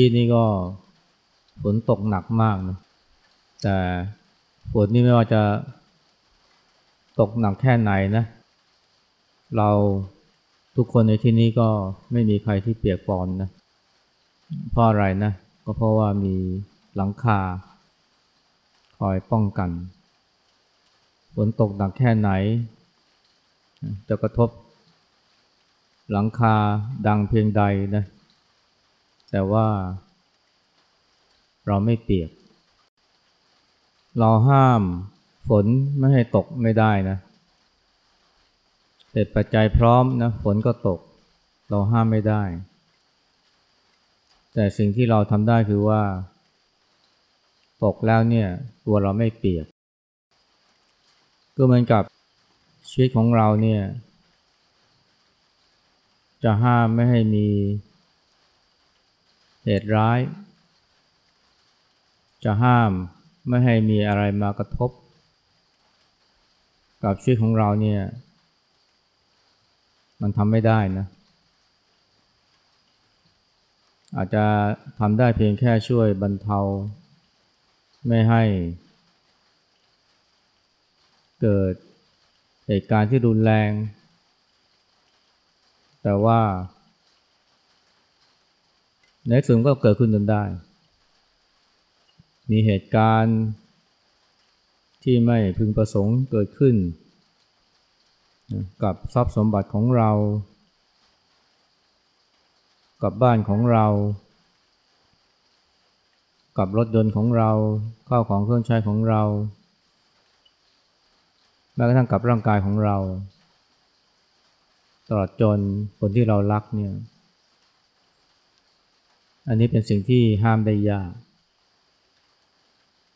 กี้นี่ก็ฝนตกหนักมากนะแต่ฝนนี่ไม่ว่าจะตกหนักแค่ไหนนะ เราทุกคนในที่นี้ก็ไม่มีใครที่เปียกปอนนะเพราะอะไรนะ ก็เพราะว่ามีหลังคา คอยป้องกันฝนตกหนักแค่ไหน จะกระทบหลังคาดังเพียงใดนะ แต่ว่า เราไม่เปียก เราห้ามฝนไม่ให้ตกไม่ได้นะเหตุปัจจัยพร้อมนะฝนก็ตก เราห้ามไม่ได้ แต่สิ่งที่เราทำได้คือว่า ตกแล้วเนี่ยตัวเราไม่เปียก ก็เหมือนกับชีวิตของเราเนี่ยจะห้ามไม่ให้มี เหตุร้าย จะห้ามไม่ให้มีอะไรมากระทบ กับชีวิตของเราเนี่ย มันทำไม่ได้นะ อาจจะทำได้เพียงแค่ช่วยบรรเทา ไม่ให้ เกิดเหตุการณ์ที่รุนแรง แต่ว่า ในสุดก็เกิดขึ้นจนได้ มีเหตุการณ์ที่ไม่พึงประสงค์เกิดขึ้น กับทรัพย์สมบัติของเรา กับบ้านของเรา กับรถยนต์ของเราข้าวของเครื่องใช้ของเราแม้กระทั่งกับร่างกายของเรา ตลอดจนคนที่เรารักเนี่ย อันนี้เป็นสิ่งที่ห้ามได้ยาก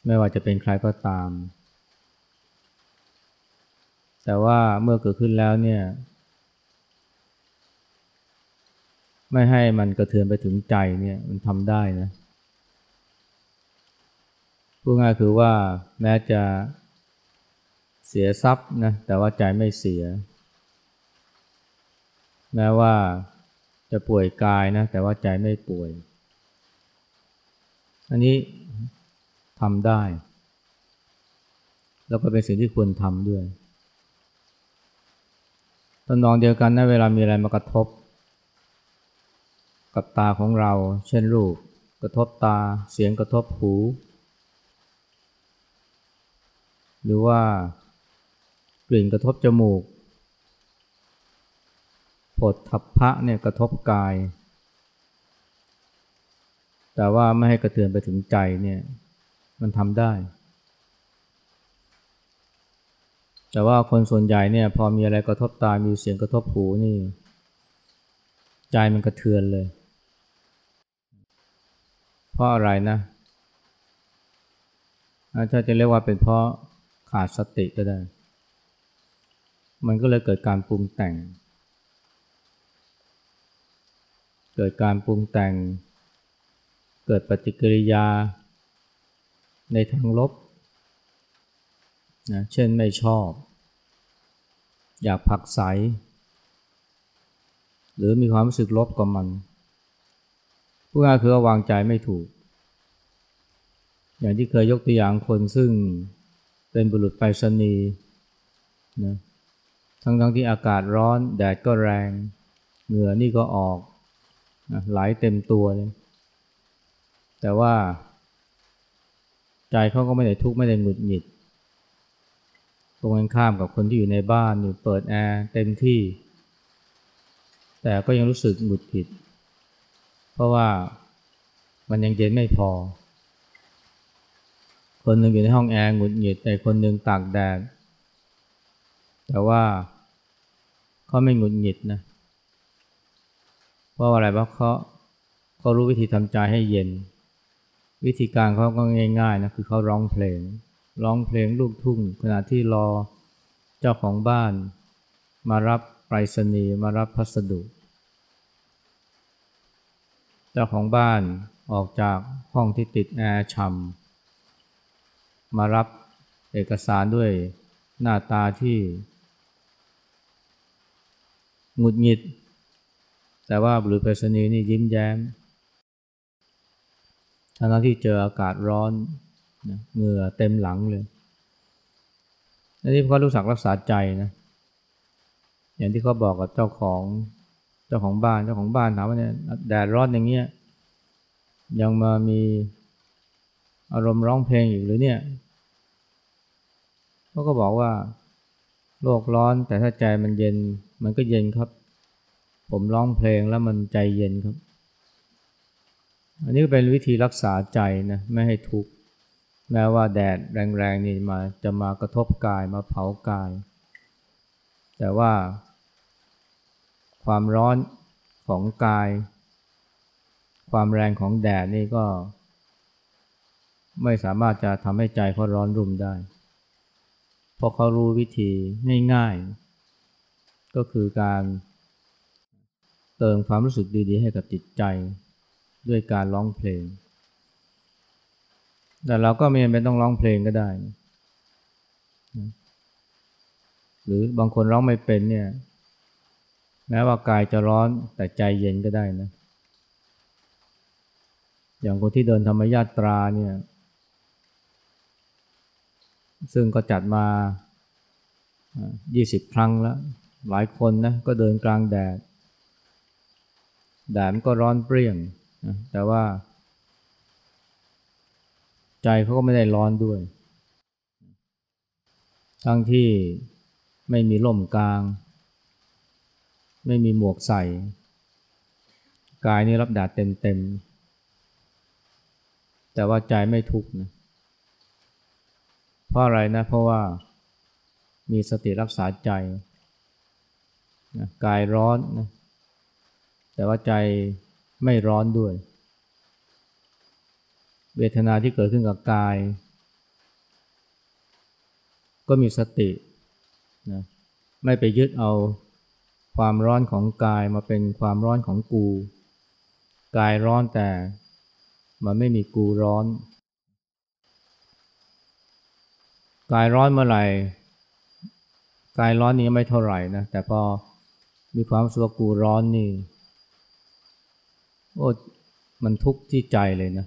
ไม่ว่าจะเป็นใครก็ตาม แต่ว่าเมื่อเกิดขึ้นแล้วเนี่ย ไม่ให้มันกระเทือนไปถึงใจเนี่ยมันทำได้นะพูดง่ายคือว่าแม้จะเสียทรัพย์นะแต่ว่าใจไม่เสีย แม้ว่าจะป่วยกายนะแต่ว่าใจไม่ป่วย อันนี้ทำได้ แล้วก็เป็นสิ่งที่ควรทำด้วยตอนนองเดียวกันนะเวลามีอะไรมากระทบ กับตาของเรา เช่นรูป กระทบตาเสียงกระทบหู หรือว่ากลิ่นกระทบจมูกผดทับพระเนี่ยกระทบกาย แต่ว่าไม่ให้กระเทือนไปถึงใจเนี่ย มันทำได้ แต่ว่าคนส่วนใหญ่เนี่ยพอมีอะไรกระทบตา มีเสียงกระทบหูนี่ ใจมันกระเทือนเลย เพราะอะไรนะถ้าจะเรียกว่าเป็นเพราะขาดสติก็ได้ มันก็เลยเกิดการปรุงแต่ง เกิดการปรุงแต่ง เกิดปฏิกิริยาในทางลบนะเช่นไม่ชอบ อยากผักใส หรือมีความรู้สึกลบกับมันผู้ง่ายคือวางใจไม่ถูก อย่างที่เคยยกตัวอย่างคนซึ่งเป็นบุรุษไปรษณีย์นะทั้งทั้งที่อากาศร้อน แดดก็แรง เหงื่อนี่ก็ออกนะไหลเต็มตัวเลย แต่ว่า ใจเขาก็ไม่ได้ทุกข์ไม่ได้หงุดหงิดตรงกันข้ามกับคนที่อยู่ในบ้านอยู่เปิดแอร์เต็มที่ แต่ก็ยังรู้สึกหงุดหงิด เพราะว่ามันยังเย็นไม่พอ คนหนึ่งอยู่ในห้องแอร์หงุดหงิด แต่คนหนึ่งตากแดดแต่ว่าเขาไม่หงุดหงิดนะเพราะอะไรเพราะเขาเขารู้วิธีทำใจให้เย็น วิธีการเขาก็ง่ายๆนะคือเขาร้องเพลง ร้องเพลงลูกทุ่ง ขณะที่รอเจ้าของบ้าน มารับไปรษณีย์มารับพัสดุ เจ้าของบ้านออกจากห้องที่ติดแอร์ช่ำมารับเอกสารด้วยหน้าตาที่หงุดหงิด แต่ว่าบุรุษไปรษณีย์นี่ยิ้มแย้ม ทั้งที่เจออากาศร้อนนะเหงื่อเต็มหลังเลยอันนี้เขารู้สักรักษาใจนะ อย่างที่เขาบอกกับเจ้าของเจ้าของบ้านเจ้าของบ้านถามว่าเนี่ยแดดร้อนอย่างเงี้ยยังมามีอารมณ์ร้องเพลงอีกหรือเนี่ยเขาก็บอกว่า โลกร้อนแต่ถ้าใจมันเย็นมันก็เย็นครับ ผมร้องเพลงแล้วมันใจเย็นครับ อันนี้ก็เป็นวิธีรักษาใจนะไม่ให้ทุกข์แม้ว่าแดดแรงๆนี่มาจะมากระทบกายมาเผากาย แต่ว่า ความร้อนของกาย ความแรงของแดดนี่ก็ ไม่สามารถจะทำให้ใจเขาร้อนรุ่มได้ เพราะเขารู้วิธีง่ายๆ ก็คือการเติมความรู้สึกดีๆ ให้กับจิตใจ ด้วยการร้องเพลง แต่เราก็ไม่จำเป็นต้องร้องเพลงก็ได้ หรือบางคนร้องไม่เป็นเนี่ย แม้ว่ากายจะร้อนแต่ใจเย็นก็ได้นะ อย่างคนที่เดินธรรมญาตราเนี่ย ซึ่งก็จัดมา 20 ครั้งแล้ว หลายคนนะก็เดินกลางแดดแดดมันก็ร้อนเปรี้ยง แต่ว่า ใจเขาก็ไม่ได้ร้อนด้วย ทั้งที่ไม่มีร่มกลาง ไม่มีหมวกใส่ กายนี่รับแดดเต็มๆ แต่ว่าใจไม่ทุกข์นะเพราะอะไรนะ เพราะว่ามีสติรักษาใจนะกายร้อนนะแต่ว่าใจ ไม่ร้อนด้วย เวทนาที่เกิดขึ้นกับกาย ก็มีสตินะไม่ไปยึดเอาความร้อนของกายมาเป็นความร้อนของกู กายร้อนแต่มันไม่มีกูร้อน กายร้อนเมื่อไหร่ กายร้อนนี้ไม่เท่าไหร่นะ แต่พอมีความสุขกูร้อนนี่ โอ้มันทุกข์ที่ใจเลยนะ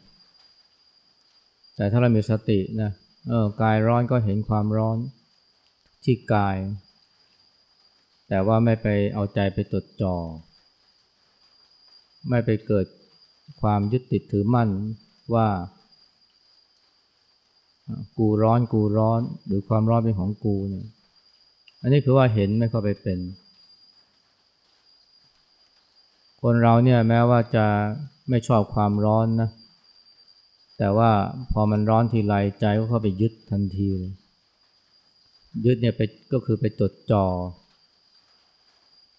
แต่ถ้าเรามีสตินะเออกายร้อนก็เห็นความร้อนที่กาย แต่ว่าไม่ไปเอาใจไปจดจ่อไม่ไปเกิดความยึดติดถือมั่นว่า กูร้อนกูร้อนหรือความร้อนเป็นของกูเนี่ยอันนี้คือว่าเห็นไม่เข้าไปเป็น คนเราเนี่ยแม้ว่าจะไม่ชอบความร้อนนะ แต่ว่าพอมันร้อนทีไรใจก็เข้าไปยึดทันทีเลยยึดเนี่ยไปก็คือไปจดจอ่อ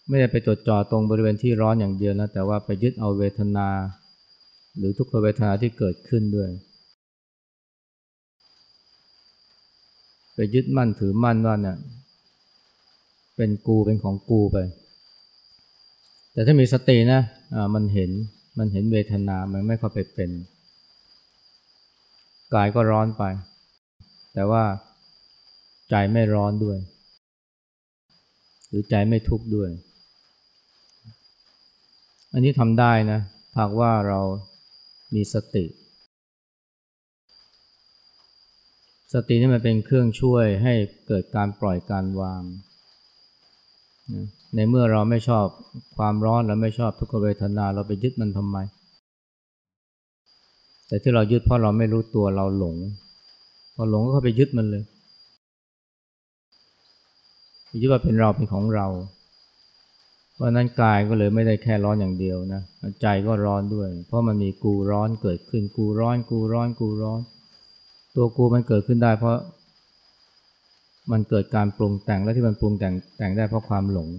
ไม่ได้ไปจดจ่อตรงบริเวณที่ร้อนอย่างเดียวนะแต่ว่าไปยึดเอาเวทนา หรือทุกขเวทนาที่เกิดขึ้นด้วย ไปยึดมั่นถือมั่นว่าเนี่ยเป็นกูเป็นของกูไป แต่ถ้ามีสตินะมันเห็นมันเห็นเวทนา มันไม่เข้าไปเป็นกายก็ร้อนไป แต่ว่าใจไม่ร้อนด้วย หรือใจไม่ทุกข์ด้วย อันนี้ทำได้นะหากว่าเรามีสติ สตินี่มันเป็นเครื่องช่วยให้เกิดการปล่อยการวาง ในเมื่อเราไม่ชอบความร้อนและไม่ชอบทุกขเวทนาเราไปยึดมันทำไม แต่ที่เรายึดเพราะเราไม่รู้ตัวเราหลง พอหลงก็เข้าไปยึดมันเลยยึดว่าเป็นเราเป็นของเรา เพราะนั้นกายก็เลยไม่ได้แค่ร้อนอย่างเดียวนะใจก็ร้อนด้วย เพราะมันมีกูร้อนเกิดขึ้นกูร้อน กูร้อนกูร้อน ตัวกูมันเกิดขึ้นได้เพราะมันเกิดการปรุงแต่งและที่มันปรุงแต่งแต่งได้เพราะความหลง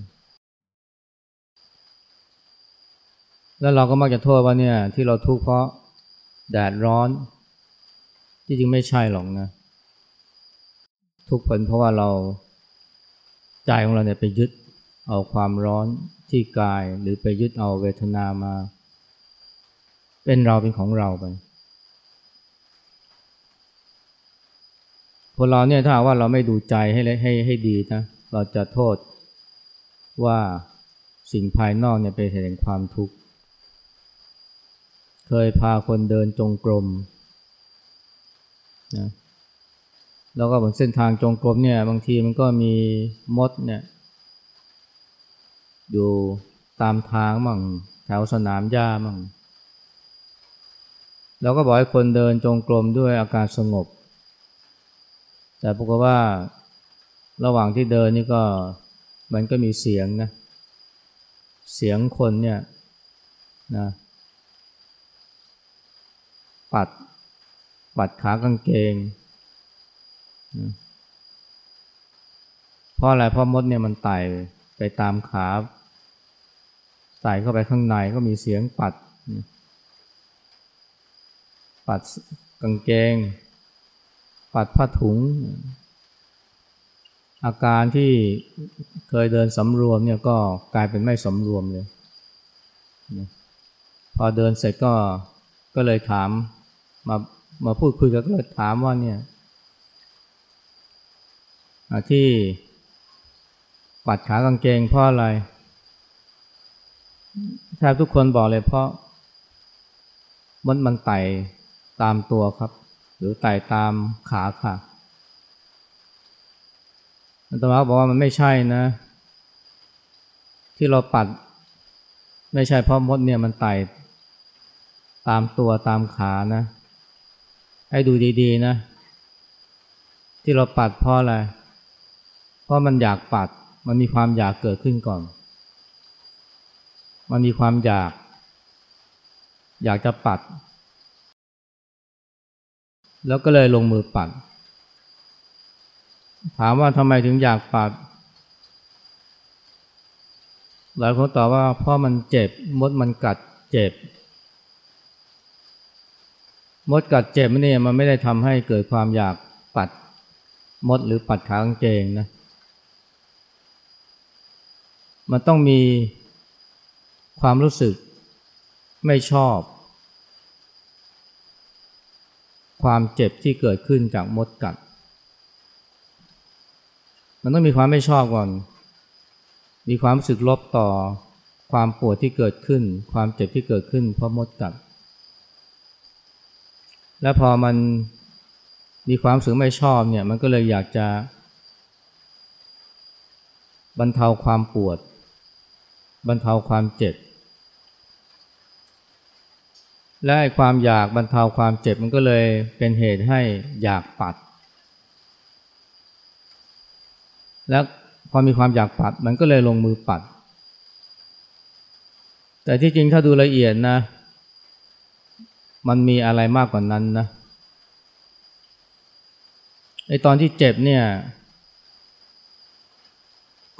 แล้วเราก็มักจะโทษว่าเนี่ยที่เราทุกข์เพราะแดดร้อน ที่จริงไม่ใช่หรอกนะ ทุกคนเพราะว่าเราใจของเราเนี่ยไปยึดเอาความร้อนที่กายหรือไปยึดเอาเวทนามา เป็นเราเป็นของเราไปคนเราเนี่ยถ้าว่าเราไม่ดูใจให้ให้ให้ดีนะเราจะโทษว่าสิ่งภายนอกเนี่ยเป็นเหตุแห่งความทุกข์ เคยพาคนเดินจงกรมนะแล้วก็บนเส้นทางจงกรมเนี่ยบางทีมันก็มีมดเนี่ยอยู่ตามทางมั่งแถวสนามหญ้ามั่งเราก็บอกให้คนเดินจงกรมด้วยอาการสงบ แต่ปรากฏว่าระหว่างที่เดินนี่ก็มันก็มีเสียงนะ เสียงคนเนี่ยนะ ปัด ปัดขากางเกงนะเพราะอะไรเพราะมดเนี่ยมันไต่ไปตามขาไต่เข้าไปข้างในก็มีเสียงปัดนะปัดกางเกง ปัดผ้าถุง อาการที่เคยเดินสำรวมเนี่ยก็กลายเป็นไม่สำรวมเลย พอเดินเสร็จก็ก็เลยถาม มามาพูดคุยกันก็เลยถามว่าเนี่ยที่ปัดขากางเกงเพราะอะไรแทบทุกคนบอกเลยเพราะมันมันไต่ตามตัวครับ หรือไต่ตามขาค่ะอัตมาบอกว่ามันไม่ใช่นะ ที่เราปัด ไม่ใช่เพราะมดเนี่ยมันไต่ตามตัวตามขานะ ให้ดูดีๆนะ ที่เราปัดเพราะอะไร เพราะมันอยากปัด มันมีความอยากเกิดขึ้นก่อน มันมีความอยาก อยากจะปัด แล้วก็เลยลงมือปัด ถามว่าทำไมถึงอยากปัด หลายคนตอบว่าเพราะมันเจ็บมดมันกัดเจ็บ มดกัดเจ็บนี่ยมันไม่ได้ทำให้เกิดความอยากปัดมดหรือปัดขากางเกงนะ มันต้องมีความรู้สึกไม่ชอบ ความเจ็บที่เกิดขึ้นจากมดกัด มันต้องมีความไม่ชอบก่อน มีความรู้สึกลบต่อความปวดที่เกิดขึ้น ความเจ็บที่เกิดขึ้นเพราะมดกัด และพอมันมีความสึกไม่ชอบเนี่ย มันก็เลยอยากจะบรรเทาความปวด บรรเทาความเจ็บ และความอยากบรรเทาความเจ็บมันก็เลยเป็นเหตุให้อยากปัด และพอมีความอยากปัดมันก็เลยลงมือปัด แต่ที่จริงถ้าดูละเอียดนะ มันมีอะไรมากกว่านั้นนะไอตอนที่เจ็บเนี่ย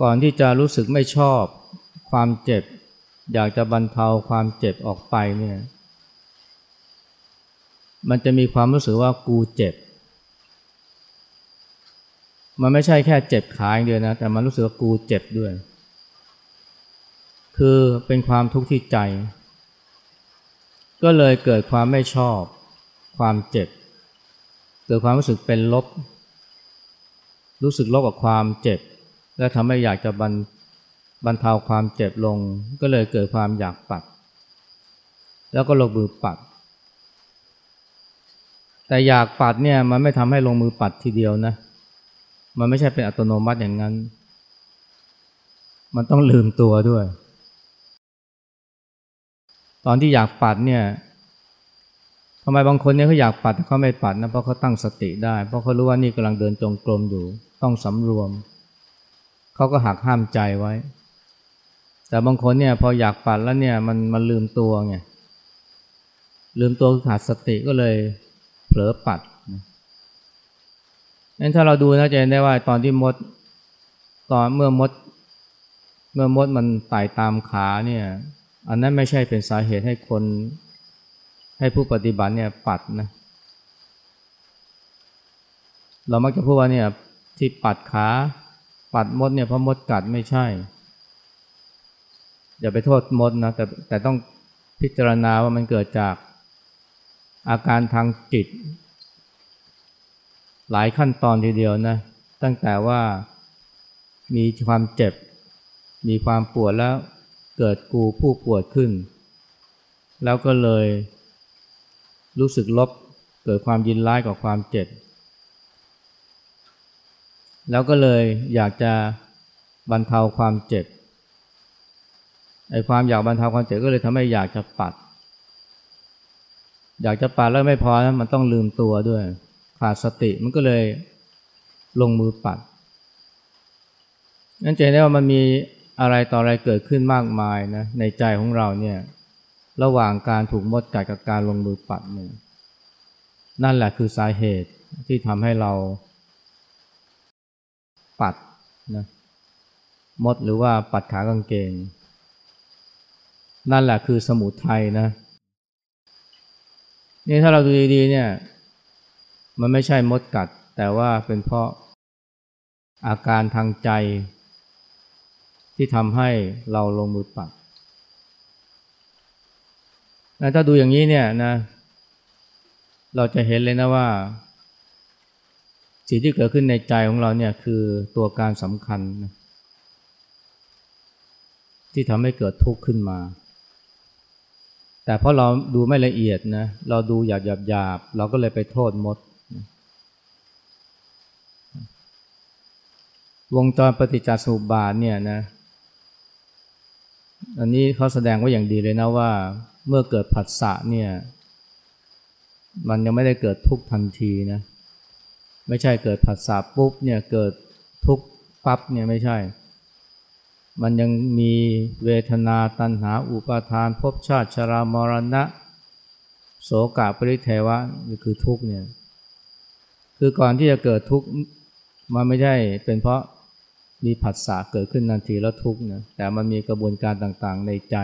ก่อนที่จะรู้สึกไม่ชอบความเจ็บ อยากจะบรรเทาความเจ็บออกไปเนี่ย มันจะมีความรู้สึกว่ากูเจ็บ มันไม่ใช่แค่เจ็บขาอย่างเดียวนะ แต่มันรู้สึกว่ากูเจ็บด้วย คือเป็นความทุกข์ที่ใจ ก็เลยเกิดความไม่ชอบ ความเจ็บ เกิดความรู้สึกเป็นลบ รู้สึกลบกับความเจ็บ และทำให้อยากจะบรรบรรเทาความเจ็บลง ก็เลยเกิดความอยากปัด แล้วก็ลงมือปัด แต่อยากปัดเนี่ยมันไม่ทำให้ลงมือปัดทีเดียวนะ มันไม่ใช่เป็นอัตโนมัติอย่างนั้น มันต้องลืมตัวด้วย ตอนที่อยากปัดเนี่ยทำไมบางคนเนี่ยเขาอยากปัดเขาไม่ปัดนะเพราะเขาตั้งสติได้ เพราะเขารู้ว่านี่กำลังเดินจงกรมอยู่ ต้องสำรวม เขาก็หักห้ามใจไว้ แต่บางคนเนี่ยพออยากปัดแล้วเนี่ยมันมันลืมตัวไงลืมตัวขาดสติก็เลยเผลอปัดนั้นถ้าเราดูนะจะเห็นได้ว่าตอนที่มดตอนเมื่อมด เมื่อมดมันไต่ตามขาเนี่ย อันนั้นไม่ใช่เป็นสาเหตุให้คนให้ผู้ปฏิบัติเนี่ยปัดนะ เรามักจะพูดว่าเนี่ยที่ปัดขาปัดมดเนี่ยเพราะมดกัดไม่ใช่ อย่าไปโทษมดนะแต่แต่ต้องพิจารณาว่ามันเกิดจากอาการทางจิต หลายขั้นตอนทีเดียวนะ ตั้งแต่ว่ามีความเจ็บ มีความปวดแล้ว เกิดกูผู้ปวดขึ้น แล้วก็เลยรู้สึกลบเกิดความยินร้ายกับความเจ็บ แล้วก็เลยอยากจะบรรเทาความเจ็บไอ้ความอยากบรรเทาความเจ็บก็เลยทำให้อยากจะปัด อยากจะปัดแล้วไม่พอนะมันต้องลืมตัวด้วย ขาดสติมันก็เลยลงมือปัดนั่นจะเห็นได้ว่ามันมี อะไรต่ออะไรเกิดขึ้นมากมายนะในใจของเราเนี่ยระหว่างการถูกมดกัดกับการลงมือปัดเนี่ยนั่นแหละคือสาเหตุที่ทำให้เราปัดนะมดหรือว่าปัดขากางเกง นั่นแหละคือสมุทัยนะนี่ถ้าเราดูดีๆเนี่ย มันไม่ใช่มดกัด แต่ว่าเป็นเพราะอาการทางใจ ที่ทำให้เราลงมือปัดถ้าดูอย่างนี้เนี่ยนะ เราจะเห็นเลยนะว่า สิ่งที่เกิดขึ้นในใจของเราเนี่ยคือตัวการสำคัญนะที่ทำให้เกิดทุกข์ขึ้นมา แต่เพราะเราดูไม่ละเอียดนะ เราดูหยาบหยาบหยาบเราก็เลยไปโทษมด วงจรปฏิจจสมุปบาทเนี่ยนะ อันนี้เขาแสดงไว้อย่างดีเลยนะว่าเมื่อเกิดผัสสะเนี่ย มันยังไม่ได้เกิดทุกทันทีนะ ไม่ใช่เกิดผัสสะปุ๊บเนี่ยเกิดทุกปั๊บเนี่ยไม่ใช่ มันยังมีเวทนาตัณหาอุปาทานภพชาติชรามรณะ โสกะปริเทวะนี่คือทุกเนี่ย คือก่อนที่จะเกิดทุกมันไม่ใช่เป็นเพราะ มีผัสสะเกิดขึ้นนาทีแล้วทุกข์นะแต่มันมีกระบวนการต่างๆในใจ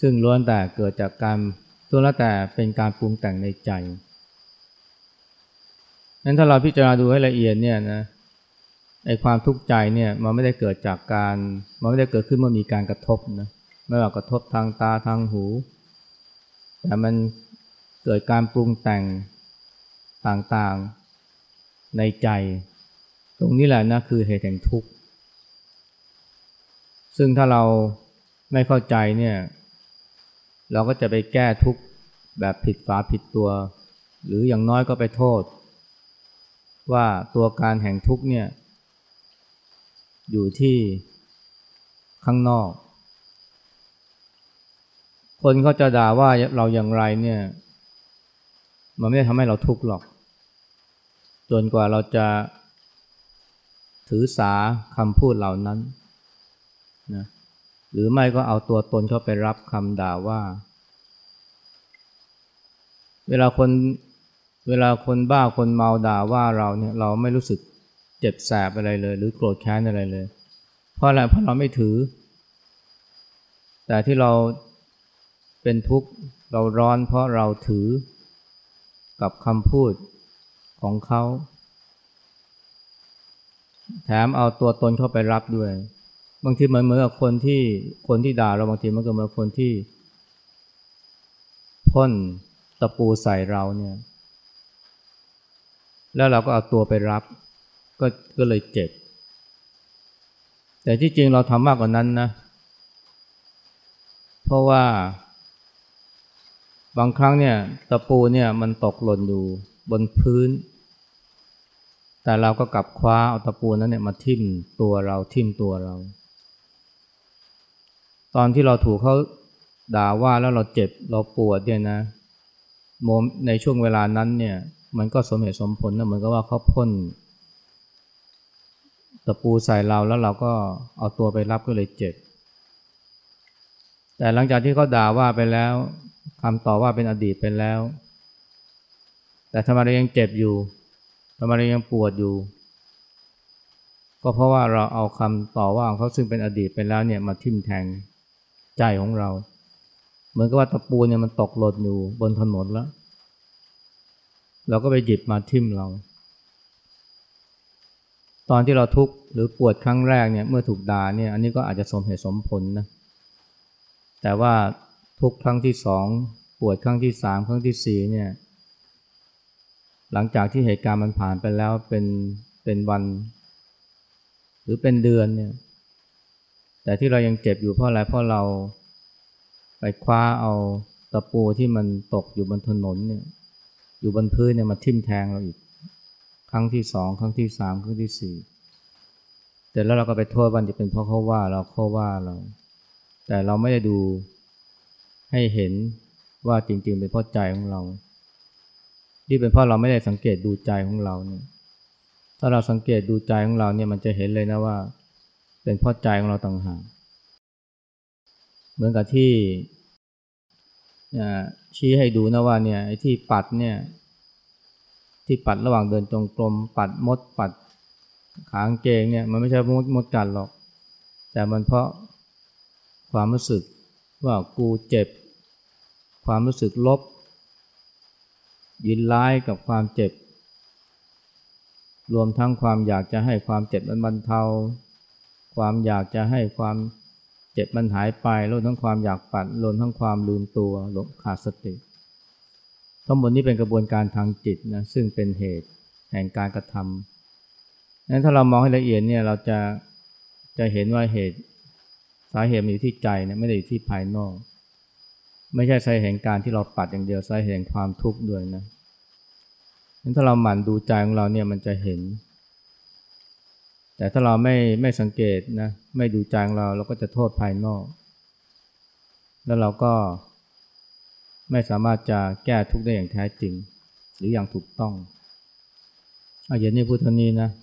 ซึ่งล้วนแต่เกิดจากการตัวละแต่เป็นการปรุงแต่งในใจนั้นถ้าเราพิจารณาดูให้ละเอียดเนี่ยนะไอความทุกข์ใจเนี่ยมันไม่ได้เกิดจากการมันไม่ได้เกิดขึ้นเมื่อมีการกระทบนะไม่ว่ากระทบทางตาทางหู แต่มันเกิดการปรุงแต่งต่างๆในใจ ตรงนี้แหละนะคือเหตุแห่งทุกข์ ซึ่งถ้าเราไม่เข้าใจเนี่ย เราก็จะไปแก้ทุกข์แบบผิดฝาผิดตัว หรืออย่างน้อยก็ไปโทษ ว่าตัวการแห่งทุกข์เนี่ย อยู่ที่ข้างนอก คนก็จะด่าว่าเราอย่างไรเนี่ย มันไม่ได้ทำให้เราทุกข์หรอก จนกว่าเราจะ ถือสาคำพูดเหล่านั้นนะหรือไม่ก็เอาตัวตนเข้าไปรับคำด่าว่า เวลาคนเวลาคนบ้าคนเมาด่าว่าเราเนี่ยเราไม่รู้สึกเจ็บแสบอะไรเลย หรือโกรธแค้นอะไรเลย เพราะอะไรเพราะเราไม่ถือ แต่ที่เราเป็นทุกข์เราร้อนเพราะเราถือกับคำพูดของเขา แถมเอาตัวตนเข้าไปรับด้วย บางทีเหมือนเหมือนกับคนที่คนที่ด่าเราบางทีมันก็เหมือนคนที่พ่นตะปูใส่เราเนี่ย แล้วเราก็เอาตัวไปรับ ก็ก็เลยเจ็บ แต่ที่จริงเราทำมากกว่านั้นนะ เพราะว่า บางครั้งเนี่ย ตะปูเนี่ยมันตกหล่นอยู่บนพื้น แต่เราก็กลับคว้าเอาตะปูนั้นเนี่ยมาทิ่มตัวเราทิ่มตัวเรา ตอนที่เราถูกเขาด่าว่าแล้วเราเจ็บเราปวดเนี่ยนะโมในช่วงเวลานั้นเนี่ย มันก็สมเหตุสมผลนะเหมือนกับว่าเขาพ่นตะปูใส่เราแล้วเราก็เอาตัวไปรับก็เลยเจ็บ แต่หลังจากที่เขาด่าว่าไปแล้วคำต่อว่าเป็นอดีตไปแล้ว แต่ทำไมเรายังเจ็บอยู่ ทำไมเรายังปวดอยู่ ก็เพราะว่าเราเอาคำต่อว่าของเขาซึ่งเป็นอดีตไปแล้วเนี่ยมาทิ่มแทงใจของเรา เหมือนกับว่าตะปูเนี่ยมันตกหล่นอยู่บนถนนแล้ว เราก็ไปหยิบมาทิ่มเรา ตอนที่เราทุกข์หรือปวดครั้งแรกเนี่ยเมื่อถูกด่าเนี่ยอันนี้ก็อาจจะสมเหตุสมผลนะแต่ว่าทุกครั้งที่สองปวดครั้งที่สามครั้งที่สี่เนี่ย หลังจากที่เหตุการณ์มันผ่านไปแล้วเป็นเป็นวัน หรือเป็นเดือนเนี่ยแต่ที่เรายังเจ็บอยู่เพราะอะไรเพราะเราไปคว้าเอาตะปูที่มันตกอยู่บนถนนเนี่ยอยู่บนพื้นเนี่ยมาทิ่มแทงเราอีก ครั้งที่สองครั้งที่สามครั้งที่สี่แต่แล้วเราก็ไปโทษวันจะเป็นเพราะเขาว่าเราเขาว่าเรา แต่เราไม่ได้ดูให้เห็นว่าจริงๆเป็นเพราะใจของเรา ที่เป็นเพราะเราไม่ได้สังเกตดูใจของเราเนี่ยถ้าเราสังเกตดูใจของเราเนี่ยมันจะเห็นเลยนะว่า เป็นเพราะใจของเราต่างหากเหมือนกับที่ชี้ให้ดูนะว่าเนี่ยไอ้ที่ปัดเนี่ยที่ปัดระหว่างเดินจงกรมปัดมดปัดขางเกงเนี่ยมันไม่ใช่มดมดกัดหรอก แต่มันเพราะความรู้สึกว่ากูเจ็บ ความรู้สึกลบ ยินร้ายกับความเจ็บ รวมทั้งความอยากจะให้ความเจ็บมันบรรเทา ความอยากจะให้ความเจ็บมันหายไปรวมทั้งความอยากปัดรวมทั้งความลืมตัวหลงขาดสติ ทั้งหมดนี้เป็นกระบวนการทางจิตนะซึ่งเป็นเหตุแห่งการกระทำนั้นถ้าเรามองให้ละเอียดเนี่ยเราจะจะเห็นว่าเหตุสาเหตุมันอยู่ที่ใจนะไม่ได้อยู่ที่ภายนอก ไม่ใช่สาเหตุแห่งการที่เราปัดอย่างเดียวสาเหตุแห่งความทุกข์ด้วยนะนั้นถ้าเราหมั่นดูใจของเราเนี่ยมันจะเห็น แต่ถ้าเราไม่ไม่สังเกตนะไม่ดูใจของเราเราก็จะโทษภายนอก แล้วเราก็ไม่สามารถจะแก้ทุกข์ได้อย่างแท้จริง หรืออย่างถูกต้องเอาอย่างนี้พูดเท่านี้นะ